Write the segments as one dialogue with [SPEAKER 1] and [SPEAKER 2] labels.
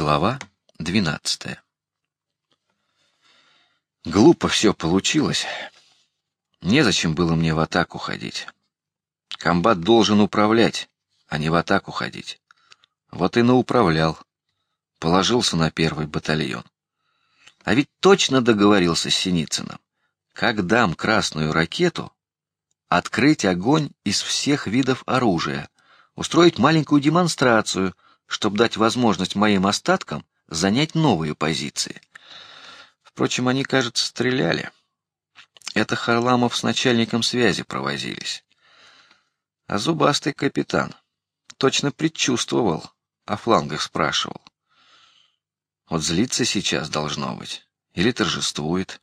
[SPEAKER 1] Глава двенадцатая. Глупо все получилось. Незачем было мне в атаку ходить. Комбат должен управлять, а не в атаку ходить. Вот и науправлял. Положился на первый батальон. А ведь точно договорился с Синицыным. Как дам красную ракету, открыть огонь из всех видов оружия, устроить маленькую демонстрацию — чтобы дать возможность моим остаткам занять новые позиции. Впрочем, они, кажется, стреляли. Это Харламов с начальником связи провозились. А зубастый капитан точно предчувствовал, о флангах спрашивал. Вот злится сейчас должно быть или торжествует.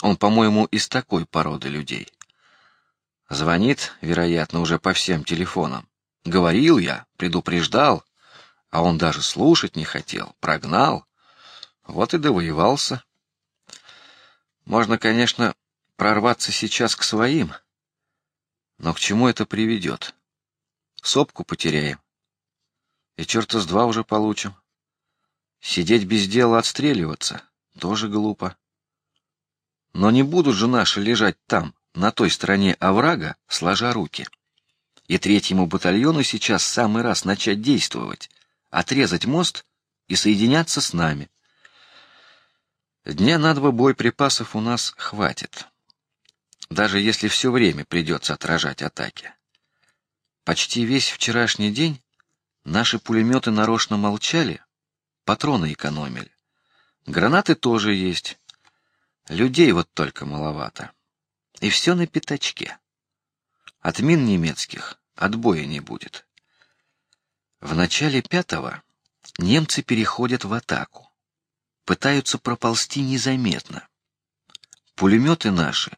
[SPEAKER 1] Он, по-моему, из такой породы людей. Звонит, вероятно, уже по всем телефонам. Говорил я, предупреждал, а он даже слушать не хотел, прогнал. Вот и довоевался. Можно, конечно, прорваться сейчас к своим, но к чему это приведет? Сопку потеряем, и черта с два уже получим. Сидеть без дела, отстреливаться тоже глупо. Но не будут же наши лежать там, на той стороне оврага, сложа руки и третьему батальону сейчас самый раз начать действовать, отрезать мост и соединяться с нами. Дня на два боеприпасов у нас хватит, даже если все время придется отражать атаки. Почти весь вчерашний день наши пулеметы нарочно молчали, патроны экономили. Гранаты тоже есть, людей вот только маловато, и все на пятачке. От мин немецких отбоя не будет. В начале пятого немцы переходят в атаку, пытаются проползти незаметно. Пулеметы наши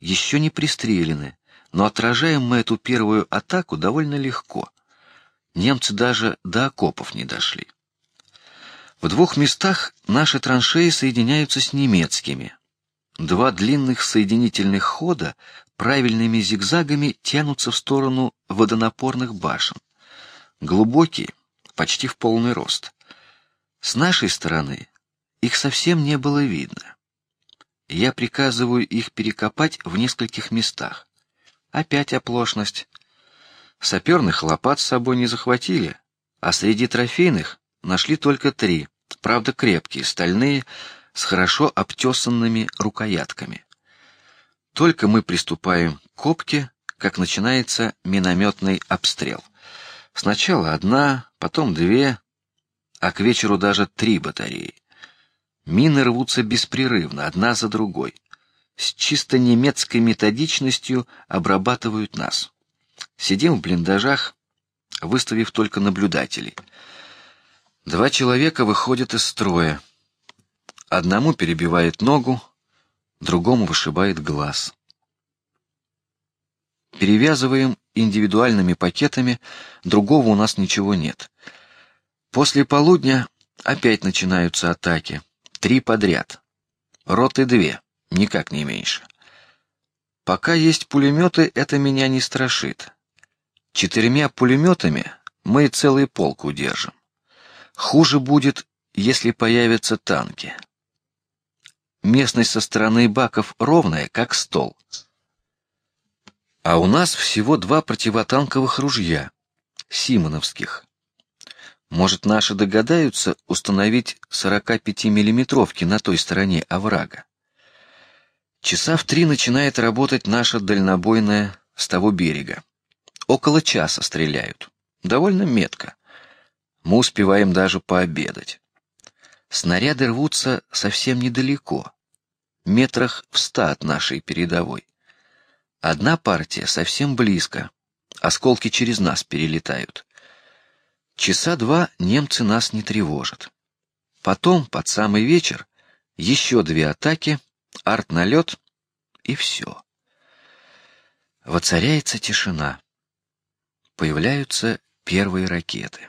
[SPEAKER 1] еще не пристрелены, но отражаем мы эту первую атаку довольно легко. Немцы даже до окопов не дошли. В двух местах наши траншеи соединяются с немецкими. Два длинных соединительных хода правильными зигзагами тянутся в сторону водонапорных башен, глубокие, почти в полный рост. С нашей стороны их совсем не было видно. Я приказываю их перекопать в нескольких местах. Опять оплошность. Саперных лопат с собой не захватили, а среди трофейных нашли только три, правда крепкие, стальные, с хорошо обтесанными рукоятками. Только мы приступаем к копке, как начинается минометный обстрел. Сначала одна, потом две, а к вечеру даже три батареи. Мины рвутся беспрерывно, одна за другой, с чисто немецкой методичностью обрабатывают нас. Сидим в блиндажах, выставив только наблюдателей. Два человека выходят из строя. Одному перебивает ногу, другому вышибает глаз. Перевязываем индивидуальными пакетами, другого у нас ничего нет. После полудня опять начинаются атаки, три подряд, роты две, никак не меньше. Пока есть пулеметы, это меня не страшит. Четырьмя пулеметами мы целый полк удержим. Хуже будет, если появятся танки. Местность со стороны баков ровная, как стол. А у нас всего два противотанковых ружья, Симоновских. Может, наши догадаются установить 45 миллиметровки на той стороне оврага. Часа в три начинает работать наша дальнобойная с того берега. Около часа стреляют, довольно метко. Мы успеваем даже пообедать. Снаряды рвутся совсем недалеко, метрах в ста от нашей передовой. Одна партия совсем близко, осколки через нас перелетают. Часа два немцы нас не тревожат. Потом, под самый вечер, еще две атаки, арт-налет и все. Воцаряется тишина. Появляются первые ракеты.